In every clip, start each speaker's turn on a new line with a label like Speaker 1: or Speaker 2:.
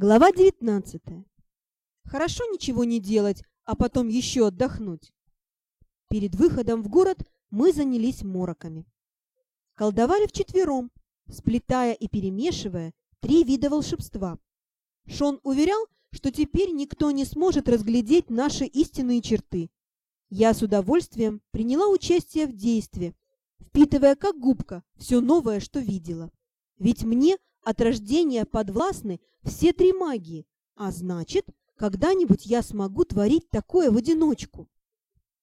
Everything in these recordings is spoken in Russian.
Speaker 1: Глава 19. Хорошо ничего не делать, а потом еще отдохнуть. Перед выходом в город мы занялись мороками. Колдовали вчетвером, сплетая и перемешивая три вида волшебства. Шон уверял, что теперь никто не сможет разглядеть наши истинные черты. Я с удовольствием приняла участие в действии, впитывая как губка все новое, что видела. Ведь мне от рождения подвластны все три магии, а значит, когда-нибудь я смогу творить такое в одиночку.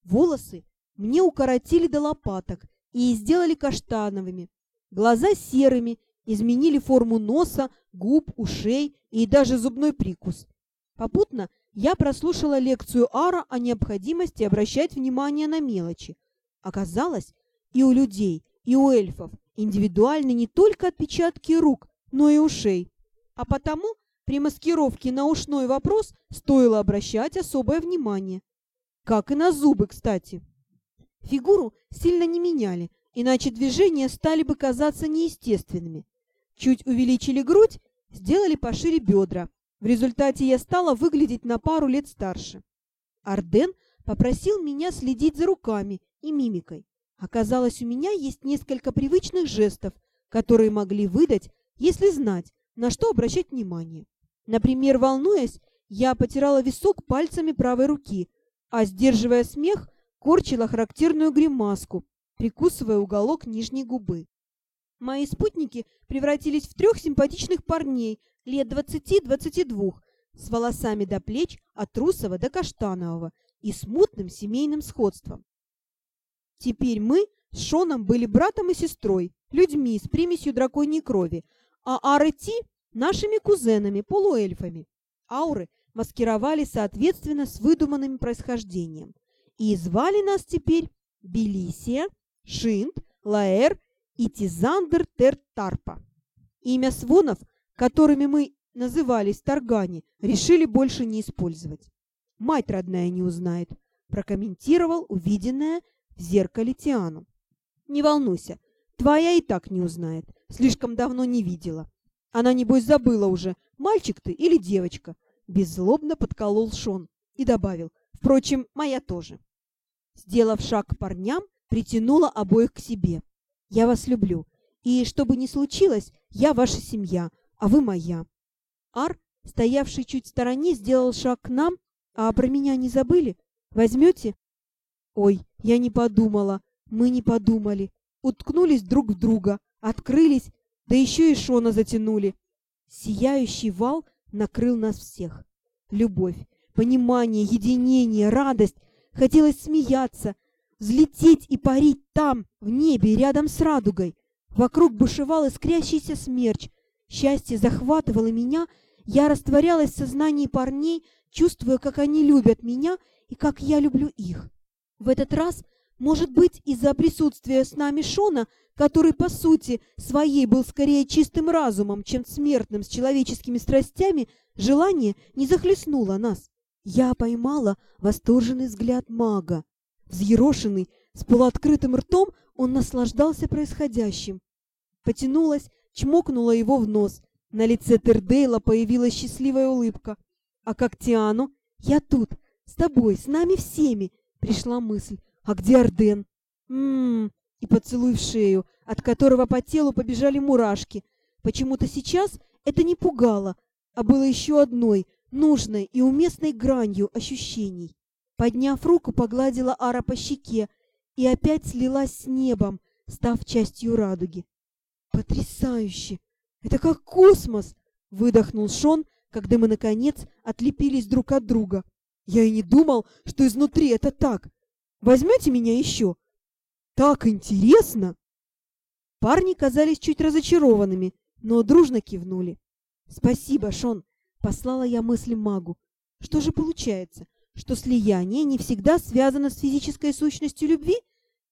Speaker 1: Волосы мне укоротили до лопаток и сделали каштановыми, глаза серыми, изменили форму носа, губ, ушей и даже зубной прикус. Попутно я прослушала лекцию Ара о необходимости обращать внимание на мелочи. Оказалось, и у людей, и у эльфов индивидуальны не только отпечатки рук, но и ушей. А потому при маскировке на ушной вопрос стоило обращать особое внимание. Как и на зубы, кстати. Фигуру сильно не меняли, иначе движения стали бы казаться неестественными. Чуть увеличили грудь, сделали пошире бедра. В результате я стала выглядеть на пару лет старше. Арден попросил меня следить за руками и мимикой. Оказалось, у меня есть несколько привычных жестов, которые могли выдать если знать, на что обращать внимание. Например, волнуясь, я потирала висок пальцами правой руки, а, сдерживая смех, корчила характерную гримаску, прикусывая уголок нижней губы. Мои спутники превратились в трех симпатичных парней лет 20-22, с волосами до плеч от русого до каштанового и смутным семейным сходством. Теперь мы с Шоном были братом и сестрой, людьми с примесью драконьей крови, а Арети – нашими кузенами, полуэльфами. Ауры маскировали соответственно с выдуманным происхождением. И звали нас теперь Белисия, Шинт, Лаэр и Тизандер Тертарпа. Имя свонов, которыми мы назывались Таргани, решили больше не использовать. Мать родная не узнает, прокомментировал увиденное в зеркале Тиану. Не волнуйся, твоя и так не узнает. Слишком давно не видела. Она, небось, забыла уже, мальчик ты или девочка. Беззлобно подколол Шон и добавил. Впрочем, моя тоже. Сделав шаг к парням, притянула обоих к себе. Я вас люблю. И что бы ни случилось, я ваша семья, а вы моя. Ар, стоявший чуть в стороне, сделал шаг к нам, а про меня не забыли? Возьмете? Ой, я не подумала, мы не подумали. Уткнулись друг в друга, открылись, да еще и Шона затянули. Сияющий вал накрыл нас всех. Любовь, понимание, единение, радость. Хотелось смеяться, взлететь и парить там, в небе, рядом с радугой. Вокруг бушевал искрящийся смерч. Счастье захватывало меня, я растворялась в сознании парней, чувствуя, как они любят меня и как я люблю их. В этот раз, может быть, из-за присутствия с нами Шона, который, по сути, своей был скорее чистым разумом, чем смертным с человеческими страстями, желание не захлестнуло нас. Я поймала восторженный взгляд мага. Взъерошенный, с полуоткрытым ртом, он наслаждался происходящим. Потянулась, чмокнула его в нос. На лице Тердейла появилась счастливая улыбка. А как Тиану? Я тут, с тобой, с нами всеми. Пришла мысль. А где Арден? Ммм, и поцелуй в шею, от которого по телу побежали мурашки. Почему-то сейчас это не пугало, а было еще одной, нужной и уместной гранью ощущений. Подняв руку, погладила Ара по щеке и опять слилась с небом, став частью радуги. «Потрясающе! Это как космос!» — выдохнул Шон, когда мы, наконец, отлепились друг от друга. «Я и не думал, что изнутри это так. Возьмете меня еще?» Так интересно!» Парни казались чуть разочарованными, но дружно кивнули. «Спасибо, Шон!» — послала я мысль магу. «Что же получается, что слияние не всегда связано с физической сущностью любви,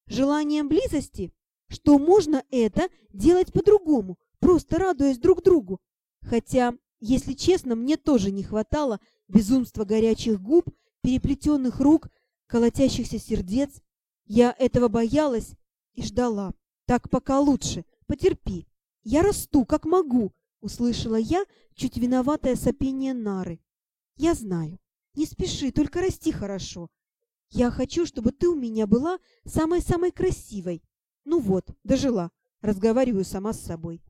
Speaker 1: желанием близости? Что можно это делать по-другому, просто радуясь друг другу? Хотя, если честно, мне тоже не хватало безумства горячих губ, переплетенных рук, колотящихся сердец, я этого боялась и ждала. Так пока лучше. Потерпи. Я расту, как могу. услышала я чуть виноватое сопение Нары. «Я знаю. Не спеши, только расти хорошо. Я хочу, чтобы ты у меня была самой-самой красивой. Ну вот, дожила. Разговариваю сама с собой».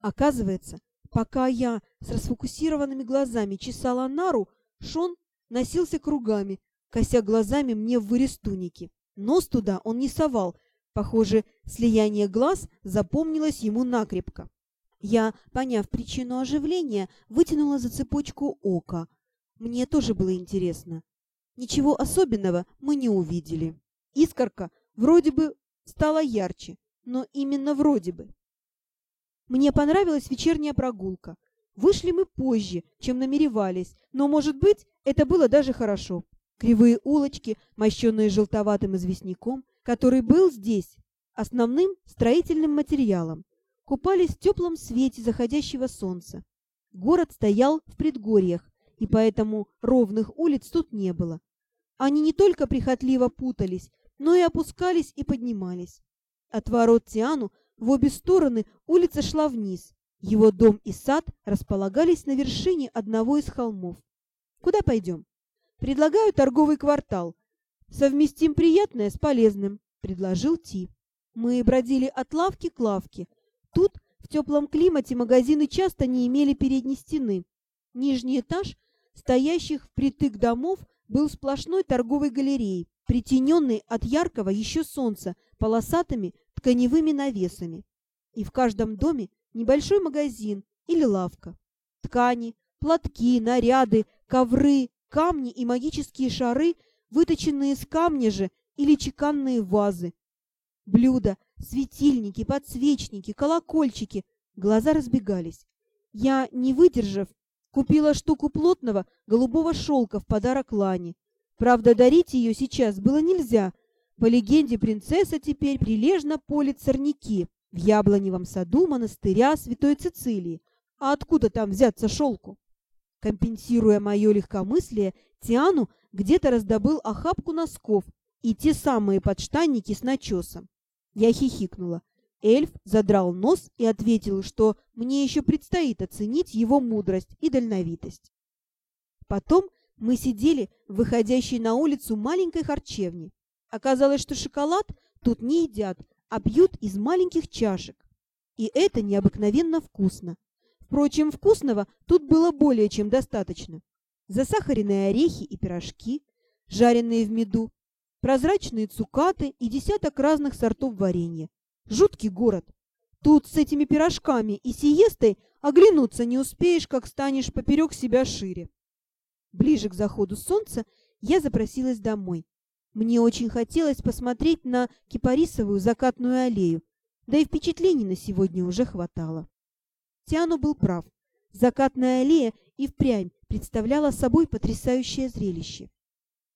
Speaker 1: Оказывается, пока я с расфокусированными глазами чесала Нару, Шон носился кругами, кося глазами мне в вырез туники. Нос туда он не совал. Похоже, слияние глаз запомнилось ему накрепко. Я, поняв причину оживления, вытянула за цепочку ока. Мне тоже было интересно. Ничего особенного мы не увидели. Искорка вроде бы стала ярче, но именно вроде бы. Мне понравилась вечерняя прогулка. Вышли мы позже, чем намеревались, но, может быть, это было даже хорошо. Кривые улочки, мощенные желтоватым известняком, который был здесь основным строительным материалом, купались в теплом свете заходящего солнца. Город стоял в предгорьях, и поэтому ровных улиц тут не было. Они не только прихотливо путались, но и опускались и поднимались. От ворот Тиану в обе стороны улица шла вниз. Его дом и сад располагались на вершине одного из холмов. Куда пойдем? Предлагаю торговый квартал. Совместим приятное с полезным, предложил Ти. Мы бродили от лавки к лавке. Тут, в теплом климате, магазины часто не имели передней стены. Нижний этаж стоящих впритык домов был сплошной торговой галереей, притененной от яркого еще солнца полосатыми тканевыми навесами. И в каждом доме небольшой магазин или лавка. Ткани, платки, наряды, ковры, камни и магические шары, выточенные из камня же или чеканные вазы. Блюда, светильники, подсвечники, колокольчики. Глаза разбегались. Я, не выдержав, купила штуку плотного голубого шелка в подарок Лане. Правда, дарить ее сейчас было нельзя. По легенде, принцесса теперь прилежно полит сорняки в яблоневом саду монастыря Святой Цицилии. А откуда там взяться шелку? Компенсируя мое легкомыслие, Тиану где-то раздобыл охапку носков и те самые подштанники с начесом. Я хихикнула. Эльф задрал нос и ответил, что мне еще предстоит оценить его мудрость и дальновитость. Потом мы сидели в выходящей на улицу маленькой харчевне. Оказалось, что шоколад тут не едят, а пьют из маленьких чашек. И это необыкновенно вкусно. Впрочем, вкусного тут было более чем достаточно. Засахаренные орехи и пирожки, жареные в меду, прозрачные цукаты и десяток разных сортов варенья. Жуткий город. Тут с этими пирожками и сиестой оглянуться не успеешь, как станешь поперек себя шире. Ближе к заходу солнца я запросилась домой. Мне очень хотелось посмотреть на кипарисовую закатную аллею, да и впечатлений на сегодня уже хватало. Тиану был прав. Закатная аллея и впрямь представляла собой потрясающее зрелище.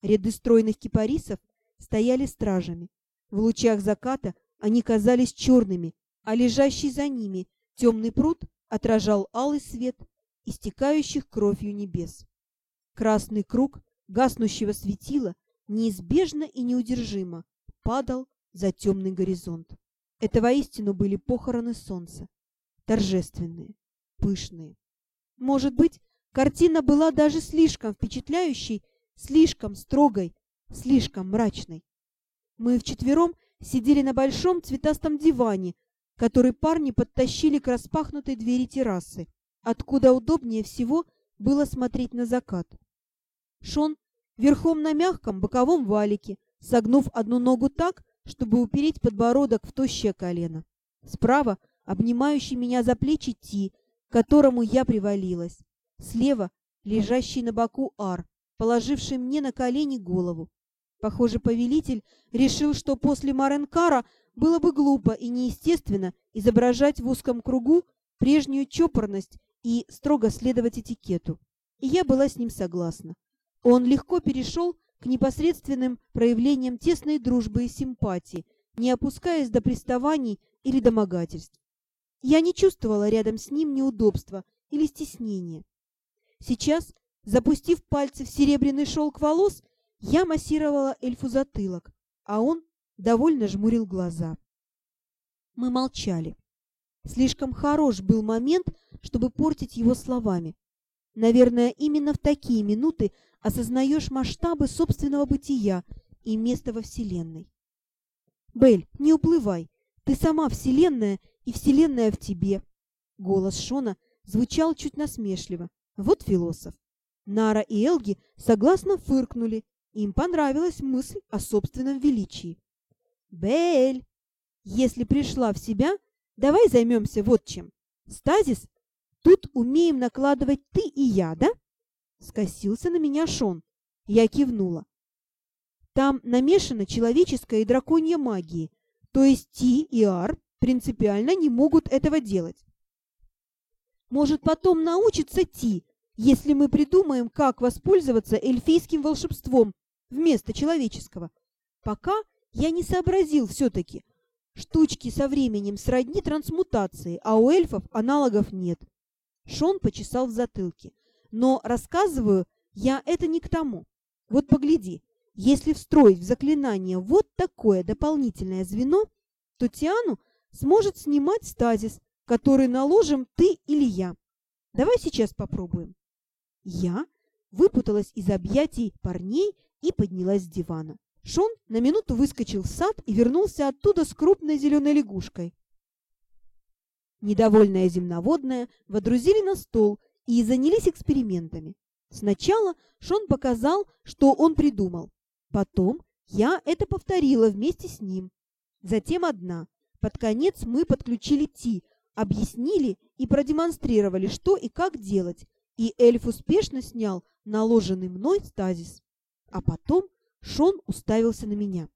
Speaker 1: Ряды стройных кипарисов стояли стражами. В лучах заката они казались черными, а лежащий за ними темный пруд отражал алый свет истекающих кровью небес. Красный круг гаснущего светила неизбежно и неудержимо падал за темный горизонт. Это воистину были похороны солнца торжественные, пышные. Может быть, картина была даже слишком впечатляющей, слишком строгой, слишком мрачной. Мы вчетвером сидели на большом цветастом диване, который парни подтащили к распахнутой двери террасы, откуда удобнее всего было смотреть на закат. Шон верхом на мягком боковом валике, согнув одну ногу так, чтобы упереть подбородок в тощее колено. Справа обнимающий меня за плечи Ти, к которому я привалилась. Слева лежащий на боку Ар, положивший мне на колени голову. Похоже, повелитель решил, что после Маренкара было бы глупо и неестественно изображать в узком кругу прежнюю чопорность и строго следовать этикету. И я была с ним согласна. Он легко перешел к непосредственным проявлениям тесной дружбы и симпатии, не опускаясь до приставаний или домогательств. Я не чувствовала рядом с ним неудобства или стеснения. Сейчас, запустив пальцы в серебряный шелк волос, я массировала эльфу затылок, а он довольно жмурил глаза. Мы молчали. Слишком хорош был момент, чтобы портить его словами. Наверное, именно в такие минуты осознаешь масштабы собственного бытия и места во Вселенной. «Белль, не уплывай. Ты сама Вселенная, и Вселенная в тебе». Голос Шона звучал чуть насмешливо. Вот философ. Нара и Элги согласно фыркнули. Им понравилась мысль о собственном величии. «Белль, если пришла в себя, давай займемся вот чем. Стазис Тут умеем накладывать ты и я, да?» Скосился на меня Шон. Я кивнула. Там намешана человеческая и драконья магии, то есть Ти и Ар принципиально не могут этого делать. Может, потом научится Ти, если мы придумаем, как воспользоваться эльфийским волшебством вместо человеческого. Пока я не сообразил все-таки. Штучки со временем сродни трансмутации, а у эльфов аналогов нет. Шон почесал в затылке. Но рассказываю я это не к тому. Вот погляди, если встроить в заклинание вот такое дополнительное звено, то Тиану сможет снимать стазис, который наложим ты или я. Давай сейчас попробуем. Я выпуталась из объятий парней и поднялась с дивана. Шон на минуту выскочил в сад и вернулся оттуда с крупной зеленой лягушкой. Недовольная земноводная водрузили на стол и занялись экспериментами. Сначала Шон показал, что он придумал. Потом я это повторила вместе с ним. Затем одна. Под конец мы подключили Ти, объяснили и продемонстрировали, что и как делать, и эльф успешно снял наложенный мной стазис. А потом Шон уставился на меня.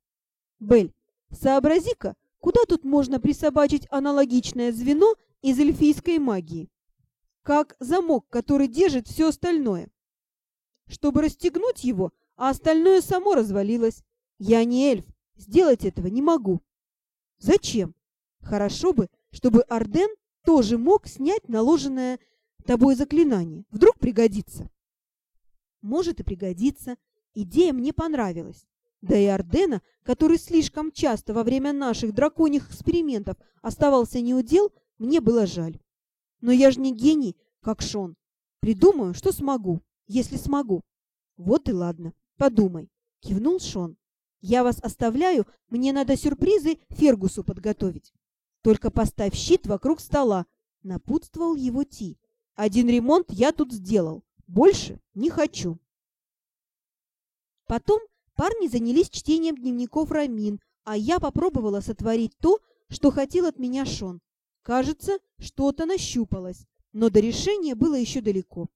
Speaker 1: «Бель, сообрази-ка, Куда тут можно присобачить аналогичное звено из эльфийской магии? Как замок, который держит все остальное. Чтобы расстегнуть его, а остальное само развалилось. Я не эльф, сделать этого не могу. Зачем? Хорошо бы, чтобы Арден тоже мог снять наложенное тобой заклинание. Вдруг пригодится. Может и пригодится. Идея мне понравилась. Да и Ардена, который слишком часто во время наших драконьих экспериментов оставался неудел, мне было жаль. Но я же не гений, как Шон. Придумаю, что смогу, если смогу. Вот и ладно, подумай, кивнул Шон. Я вас оставляю, мне надо сюрпризы Фергусу подготовить. Только поставь щит вокруг стола, напутствовал его Ти. Один ремонт я тут сделал, больше не хочу. Потом Парни занялись чтением дневников Рамин, а я попробовала сотворить то, что хотел от меня Шон. Кажется, что-то нащупалось, но до решения было еще далеко.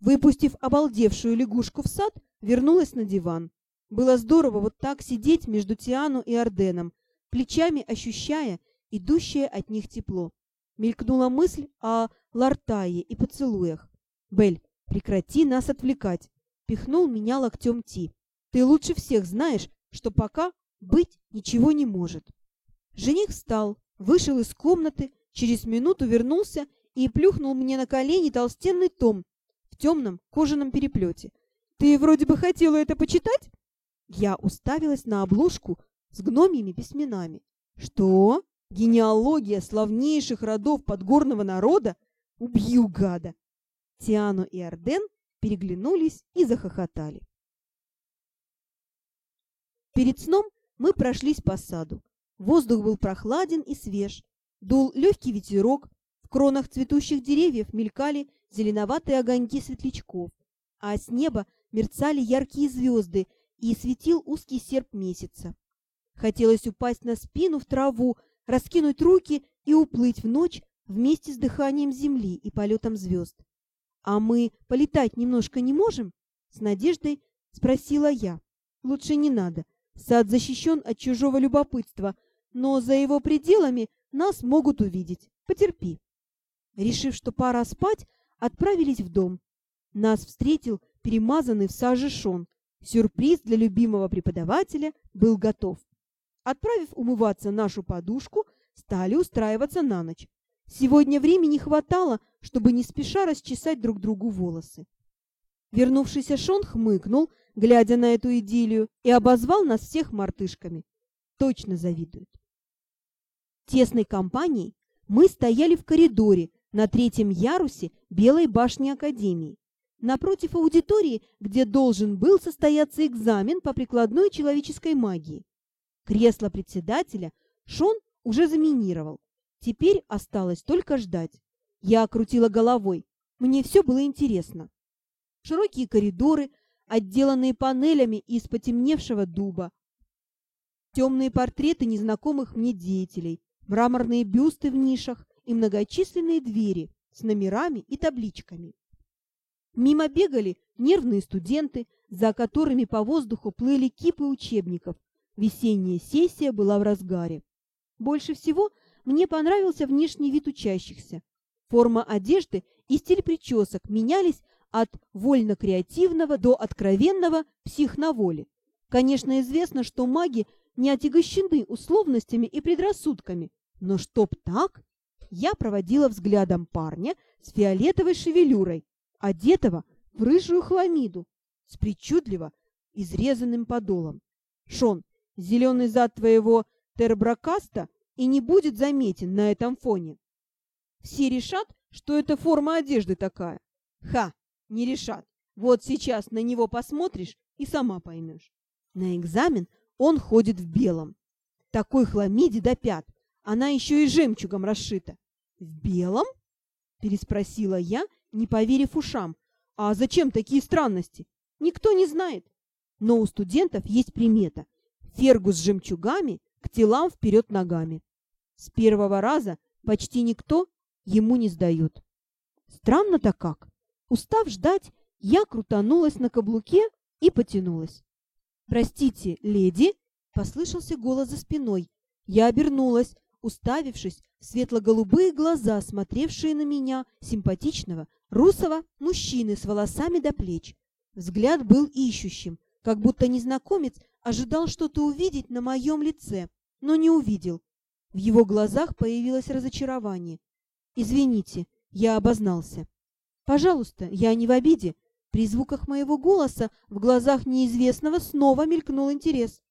Speaker 1: Выпустив обалдевшую лягушку в сад, вернулась на диван. Было здорово вот так сидеть между Тиану и Орденом, плечами ощущая идущее от них тепло. Мелькнула мысль о Лартае и поцелуях. «Бель, прекрати нас отвлекать!» — пихнул меня локтем Ти. Ты лучше всех знаешь, что пока быть ничего не может. Жених встал, вышел из комнаты, через минуту вернулся и плюхнул мне на колени толстенный том в темном кожаном переплете. «Ты вроде бы хотела это почитать?» Я уставилась на обложку с гномьими письменами. «Что? Генеалогия славнейших родов подгорного народа? Убью гада!» Тиану и Арден переглянулись и захохотали. Перед сном мы прошлись по саду. Воздух был прохладен и свеж. Дул легкий ветерок, в кронах цветущих деревьев мелькали зеленоватые огоньки светлячков, а с неба мерцали яркие звезды и светил узкий серп месяца. Хотелось упасть на спину в траву, раскинуть руки и уплыть в ночь вместе с дыханием земли и полетом звезд. «А мы полетать немножко не можем?» — с надеждой спросила я. «Лучше не надо. Сад защищен от чужого любопытства, но за его пределами нас могут увидеть. Потерпи. Решив, что пора спать, отправились в дом. Нас встретил перемазанный в саже Шон. Сюрприз для любимого преподавателя был готов. Отправив умываться нашу подушку, стали устраиваться на ночь. Сегодня времени хватало, чтобы не спеша расчесать друг другу волосы. Вернувшийся Шон хмыкнул, глядя на эту идиллию, и обозвал нас всех мартышками. Точно завидует. Тесной компанией Мы стояли в коридоре на третьем ярусе Белой башни Академии, напротив аудитории, где должен был состояться экзамен по прикладной человеческой магии. Кресло председателя Шон уже заминировал. Теперь осталось только ждать. Я крутила головой. Мне все было интересно. Широкие коридоры, отделанные панелями из потемневшего дуба, темные портреты незнакомых мне деятелей, мраморные бюсты в нишах и многочисленные двери с номерами и табличками. Мимо бегали нервные студенты, за которыми по воздуху плыли кипы учебников. Весенняя сессия была в разгаре. Больше всего мне понравился внешний вид учащихся. Форма одежды и стиль причесок менялись от вольно-креативного до откровенного психноволи. Конечно, известно, что маги не отягощены условностями и предрассудками, но чтоб так, я проводила взглядом парня с фиолетовой шевелюрой, одетого в рыжую хламиду, с причудливо изрезанным подолом. Шон, зеленый зад твоего тербракаста и не будет заметен на этом фоне. Все решат, что это форма одежды такая. Ха, не решат. Вот сейчас на него посмотришь и сама поймешь. На экзамен он ходит в белом. Такой хламиде до пят. Она еще и жемчугом расшита. В белом? Переспросила я, не поверив ушам. А зачем такие странности? Никто не знает. Но у студентов есть примета. Фергу с жемчугами к телам вперед ногами. С первого раза почти никто ему не сдает. Странно-то как. Устав ждать, я крутанулась на каблуке и потянулась. «Простите, леди!» — послышался голос за спиной. Я обернулась, уставившись в светло-голубые глаза, смотревшие на меня, симпатичного, русого мужчины с волосами до плеч. Взгляд был ищущим, как будто незнакомец ожидал что-то увидеть на моем лице, но не увидел. В его глазах появилось разочарование. «Извините, я обознался». «Пожалуйста, я не в обиде». При звуках моего голоса в глазах неизвестного снова мелькнул интерес.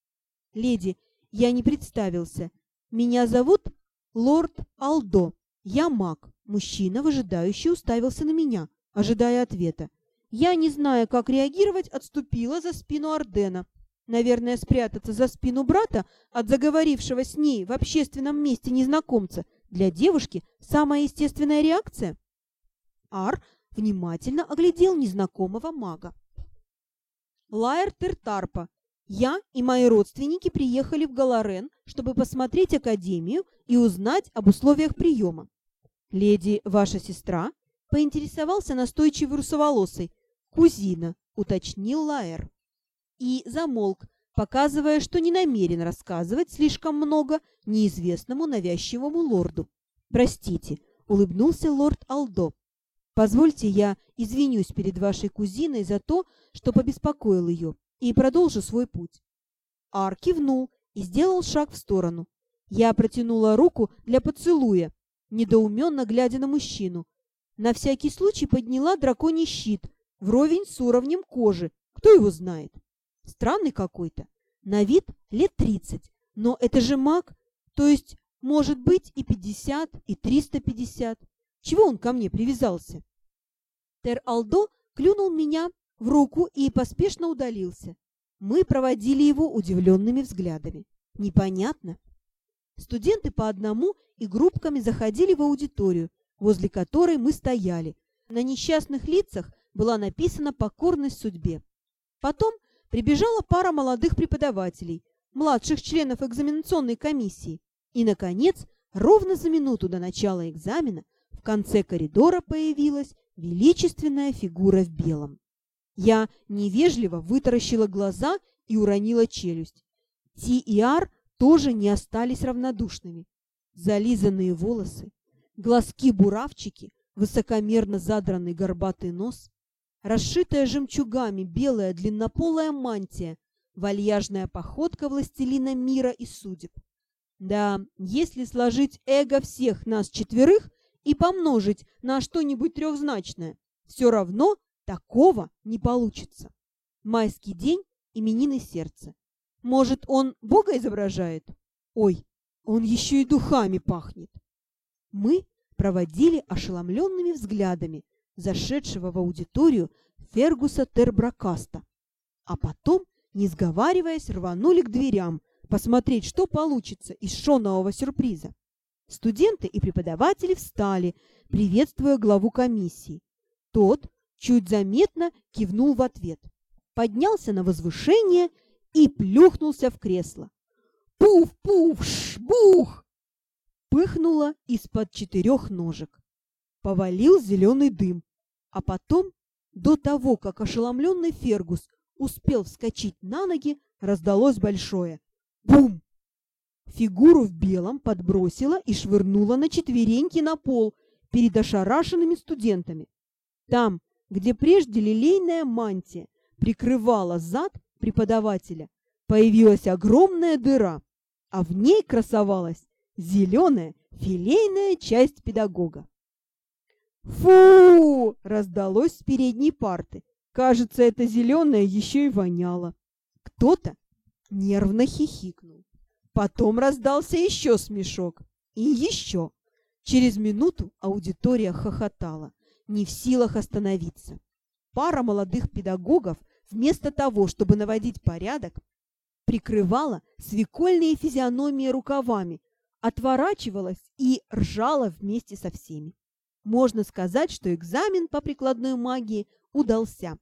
Speaker 1: «Леди, я не представился. Меня зовут лорд Алдо. Я маг». Мужчина, выжидающий, уставился на меня, ожидая ответа. Я, не зная, как реагировать, отступила за спину Ордена. Наверное, спрятаться за спину брата от заговорившего с ней в общественном месте незнакомца для девушки самая естественная реакция. Ар внимательно оглядел незнакомого мага. Лайер Тертарпа, я и мои родственники приехали в Галарен, чтобы посмотреть Академию и узнать об условиях приема. «Леди, ваша сестра?» — поинтересовался настойчивый русоволосый. «Кузина», — уточнил Лаэр. И замолк, показывая, что не намерен рассказывать слишком много неизвестному навязчивому лорду. «Простите», — улыбнулся лорд Алдо. Позвольте, я извинюсь перед вашей кузиной за то, что побеспокоил ее, и продолжу свой путь. Ар кивнул и сделал шаг в сторону. Я протянула руку для поцелуя, недоуменно глядя на мужчину. На всякий случай подняла драконий щит, вровень с уровнем кожи. Кто его знает? Странный какой-то. На вид лет тридцать. Но это же маг, то есть, может быть, и пятьдесят, и триста пятьдесят. Чего он ко мне привязался? Тер-Алдо клюнул меня в руку и поспешно удалился. Мы проводили его удивленными взглядами. Непонятно. Студенты по одному и группками заходили в аудиторию, возле которой мы стояли. На несчастных лицах была написана покорность судьбе. Потом прибежала пара молодых преподавателей, младших членов экзаменационной комиссии. И, наконец, ровно за минуту до начала экзамена в конце коридора появилась величественная фигура в белом. Я невежливо вытаращила глаза и уронила челюсть. Ти и Ар тоже не остались равнодушными. Зализанные волосы, глазки-буравчики, высокомерно задранный горбатый нос, расшитая жемчугами белая длиннополая мантия, вальяжная походка властелина мира и судеб. Да, если сложить эго всех нас четверых и помножить на что-нибудь трехзначное, все равно такого не получится. Майский день – именины сердца. Может, он Бога изображает? Ой, он еще и духами пахнет. Мы проводили ошеломленными взглядами зашедшего в аудиторию Фергуса Тербракаста, а потом, не сговариваясь, рванули к дверям посмотреть, что получится из шонового сюрприза. Студенты и преподаватели встали, приветствуя главу комиссии. Тот чуть заметно кивнул в ответ, поднялся на возвышение и плюхнулся в кресло. «Пуф-пуф! Шбух!» Пыхнуло из-под четырех ножек. Повалил зеленый дым, а потом, до того, как ошеломленный Фергус успел вскочить на ноги, раздалось большое «Бум!». Фигуру в белом подбросила и швырнула на четвереньки на пол перед ошарашенными студентами. Там, где прежде лилейная мантия прикрывала зад преподавателя, появилась огромная дыра, а в ней красовалась зеленая филейная часть педагога. «Фу!» — раздалось с передней парты. Кажется, это зеленое еще и воняло. Кто-то нервно хихикнул. Потом раздался еще смешок. И еще. Через минуту аудитория хохотала, не в силах остановиться. Пара молодых педагогов вместо того, чтобы наводить порядок, прикрывала свекольные физиономии рукавами, отворачивалась и ржала вместе со всеми. Можно сказать, что экзамен по прикладной магии удался.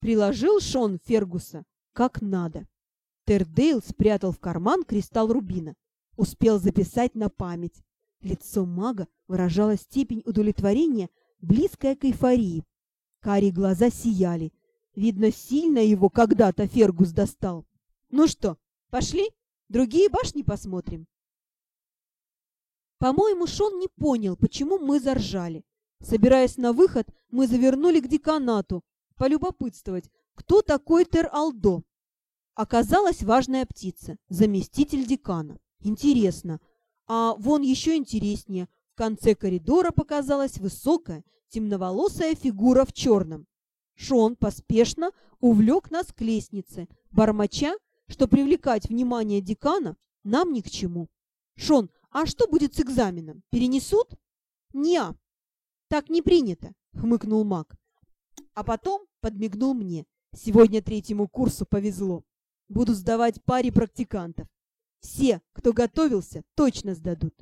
Speaker 1: Приложил Шон Фергуса как надо. Тердейл спрятал в карман кристалл рубина. Успел записать на память. Лицо мага выражало степень удовлетворения, близкая к эйфории. Карие глаза сияли. Видно, сильно его когда-то Фергус достал. Ну что, пошли? Другие башни посмотрим. По-моему, Шон не понял, почему мы заржали. Собираясь на выход, мы завернули к деканату, полюбопытствовать, кто такой Тер-Алдо. Оказалась важная птица, заместитель декана. Интересно. А вон еще интереснее. В конце коридора показалась высокая, темноволосая фигура в черном. Шон поспешно увлек нас к лестнице, бормоча, что привлекать внимание декана нам ни к чему. «Шон, а что будет с экзаменом? Перенесут?» «Не, так не принято», — хмыкнул маг. А потом подмигнул мне. «Сегодня третьему курсу повезло. Буду сдавать паре практикантов. Все, кто готовился, точно сдадут».